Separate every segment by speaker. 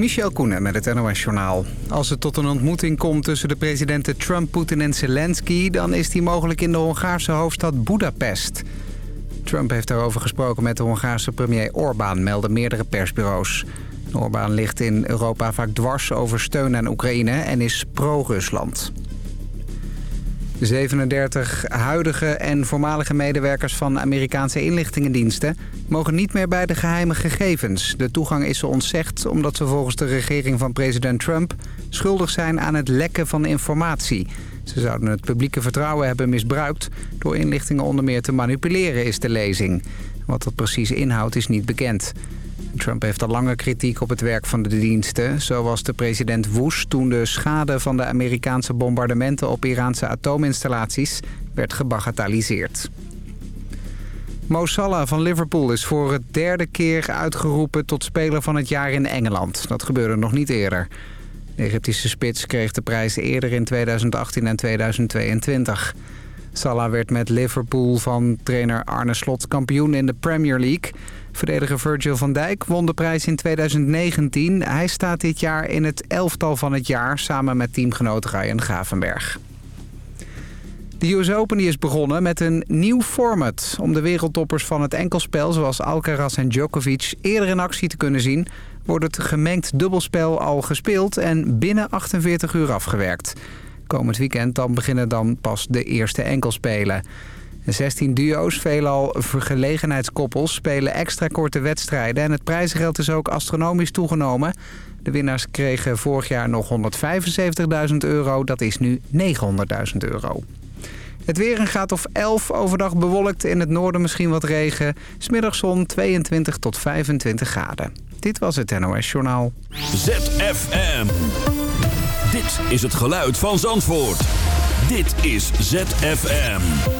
Speaker 1: Michel Koenen met het NOS-journaal. Als het tot een ontmoeting komt tussen de presidenten Trump, Poetin en Zelensky... dan is die mogelijk in de Hongaarse hoofdstad Budapest. Trump heeft daarover gesproken met de Hongaarse premier Orbán, melden meerdere persbureaus. Orbán ligt in Europa vaak dwars over steun aan Oekraïne en is pro-Rusland. 37 huidige en voormalige medewerkers van Amerikaanse inlichtingendiensten... mogen niet meer bij de geheime gegevens. De toegang is ze ontzegd omdat ze volgens de regering van president Trump... schuldig zijn aan het lekken van informatie. Ze zouden het publieke vertrouwen hebben misbruikt... door inlichtingen onder meer te manipuleren, is de lezing. Wat dat precies inhoudt is niet bekend. Trump heeft al lange kritiek op het werk van de diensten. Zo was de president woest toen de schade van de Amerikaanse bombardementen op Iraanse atoominstallaties werd gebagatelliseerd. Mo Salah van Liverpool is voor het derde keer uitgeroepen tot speler van het jaar in Engeland. Dat gebeurde nog niet eerder. De Egyptische spits kreeg de prijs eerder in 2018 en 2022. Salah werd met Liverpool van trainer Arne Slot kampioen in de Premier League. Verdediger Virgil van Dijk won de prijs in 2019. Hij staat dit jaar in het elftal van het jaar samen met teamgenoot Ryan Gravenberg. De US Open is begonnen met een nieuw format... om de wereldtoppers van het enkelspel zoals Alcaraz en Djokovic eerder in actie te kunnen zien... wordt het gemengd dubbelspel al gespeeld en binnen 48 uur afgewerkt. Komend weekend dan beginnen dan pas de eerste enkelspelen. 16 duo's, veelal vergelegenheidskoppels, spelen extra korte wedstrijden... en het prijzengeld is ook astronomisch toegenomen. De winnaars kregen vorig jaar nog 175.000 euro, dat is nu 900.000 euro. Het weer een gaat of 11, overdag bewolkt, in het noorden misschien wat regen. Smiddagzon 22 tot 25 graden. Dit was het NOS Journaal.
Speaker 2: ZFM. Dit is het geluid van Zandvoort. Dit is ZFM.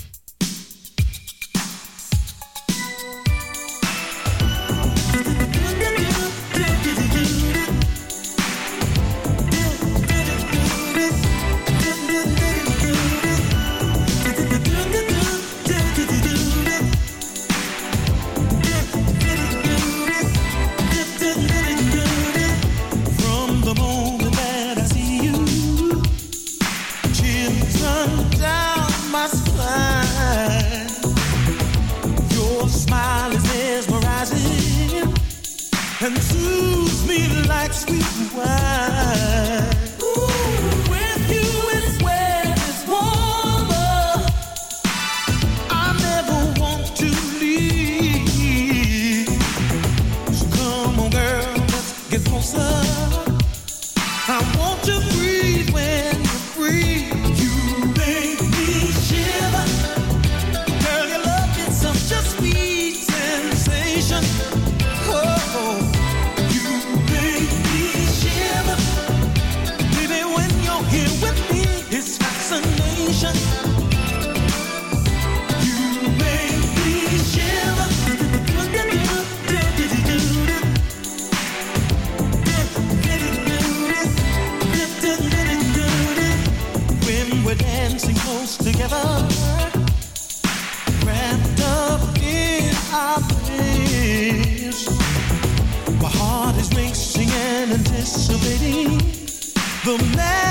Speaker 3: Oh, the man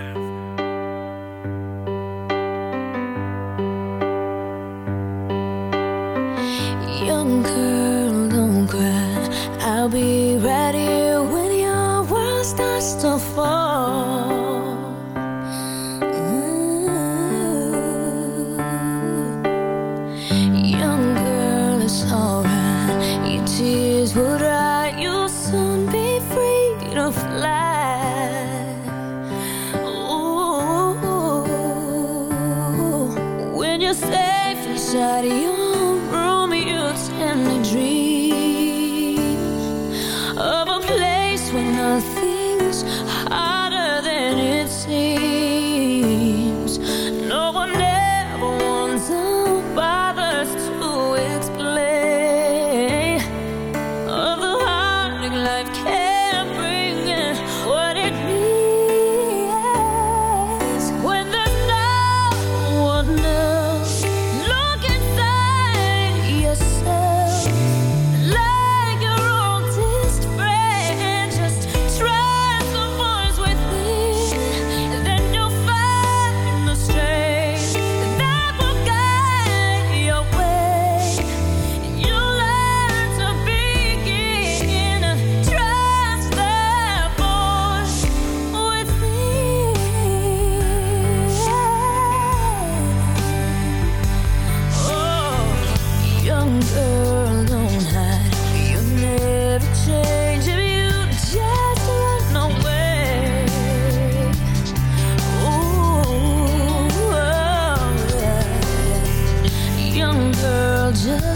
Speaker 4: When your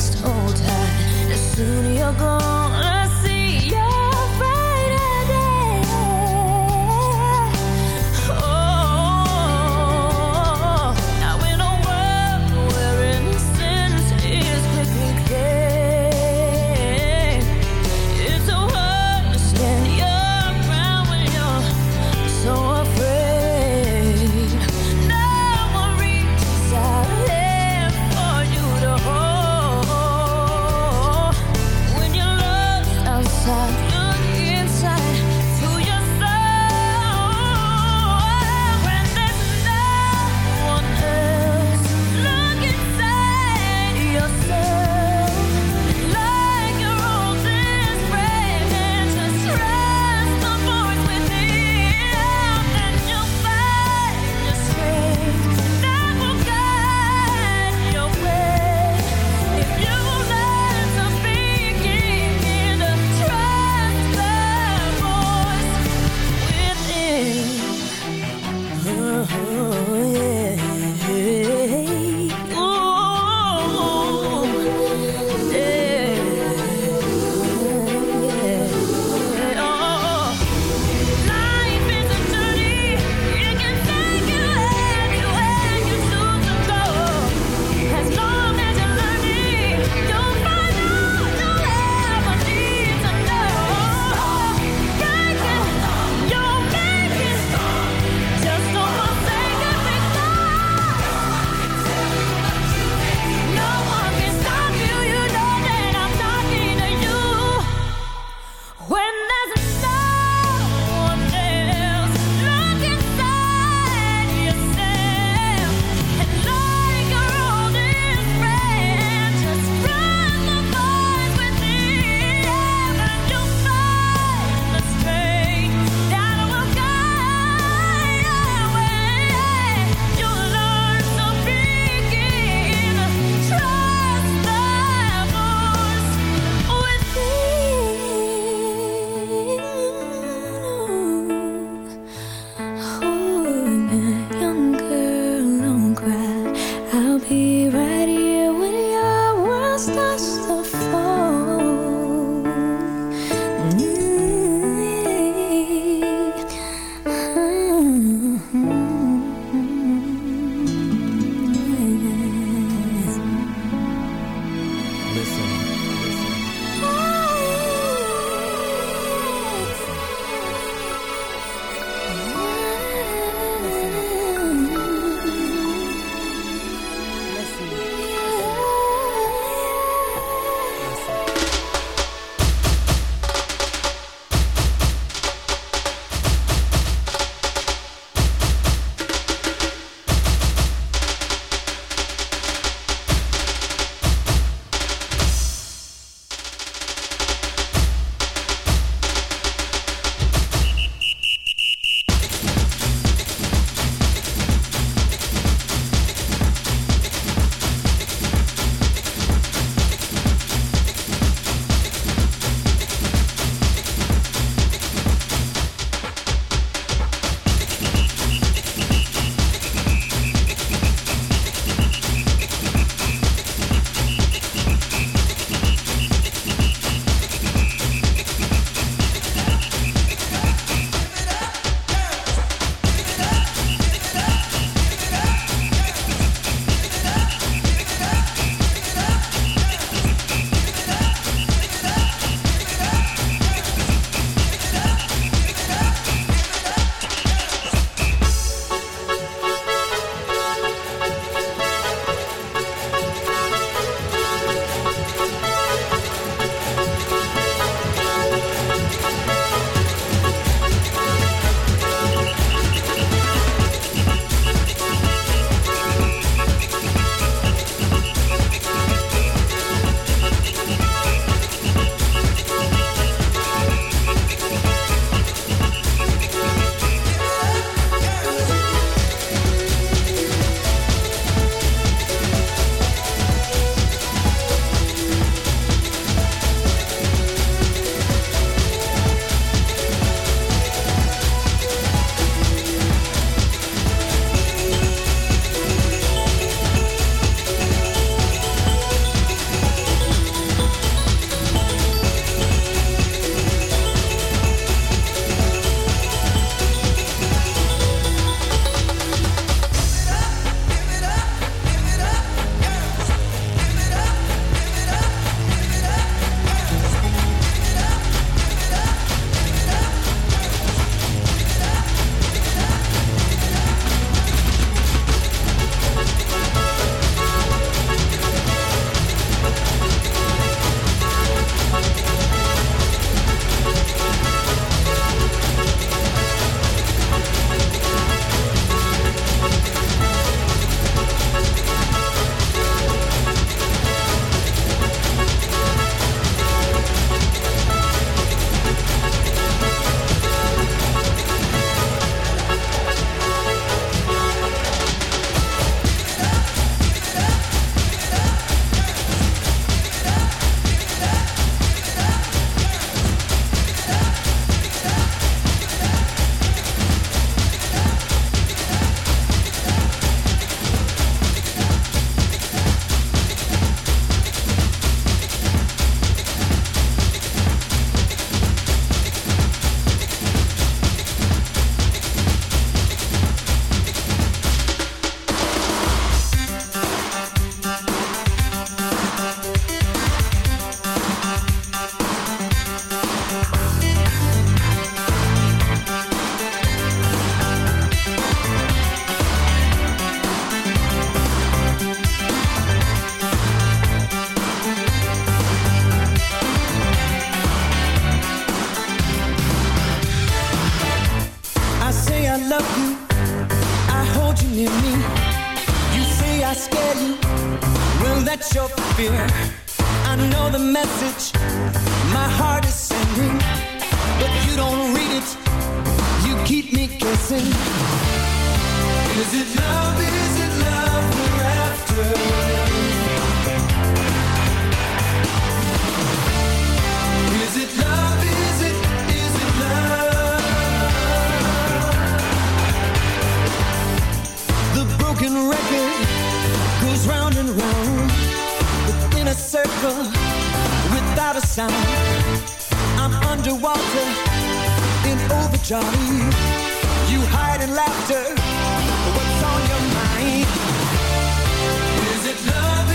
Speaker 5: love
Speaker 2: circle without a sound. I'm underwater in overdrive. You hide in laughter. What's on your mind? Is it love?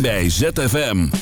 Speaker 2: Bij ZFM.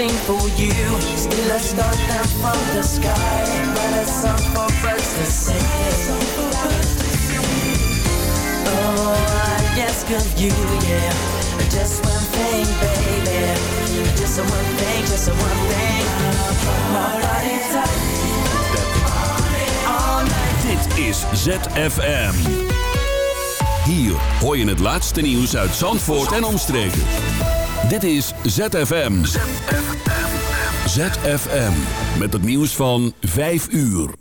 Speaker 6: Anything for you. Still a star down from the sky, but a song for birds to sing. Oh, I ask of you, yeah. Just one thing, baby. Just one thing, just one thing. My body tight. All night.
Speaker 2: Dit is ZFM. Hier hoor je het laatste nieuws uit Zandvoort en omstreken. Dit is ZFM. ZFM. Met het nieuws van 5 uur.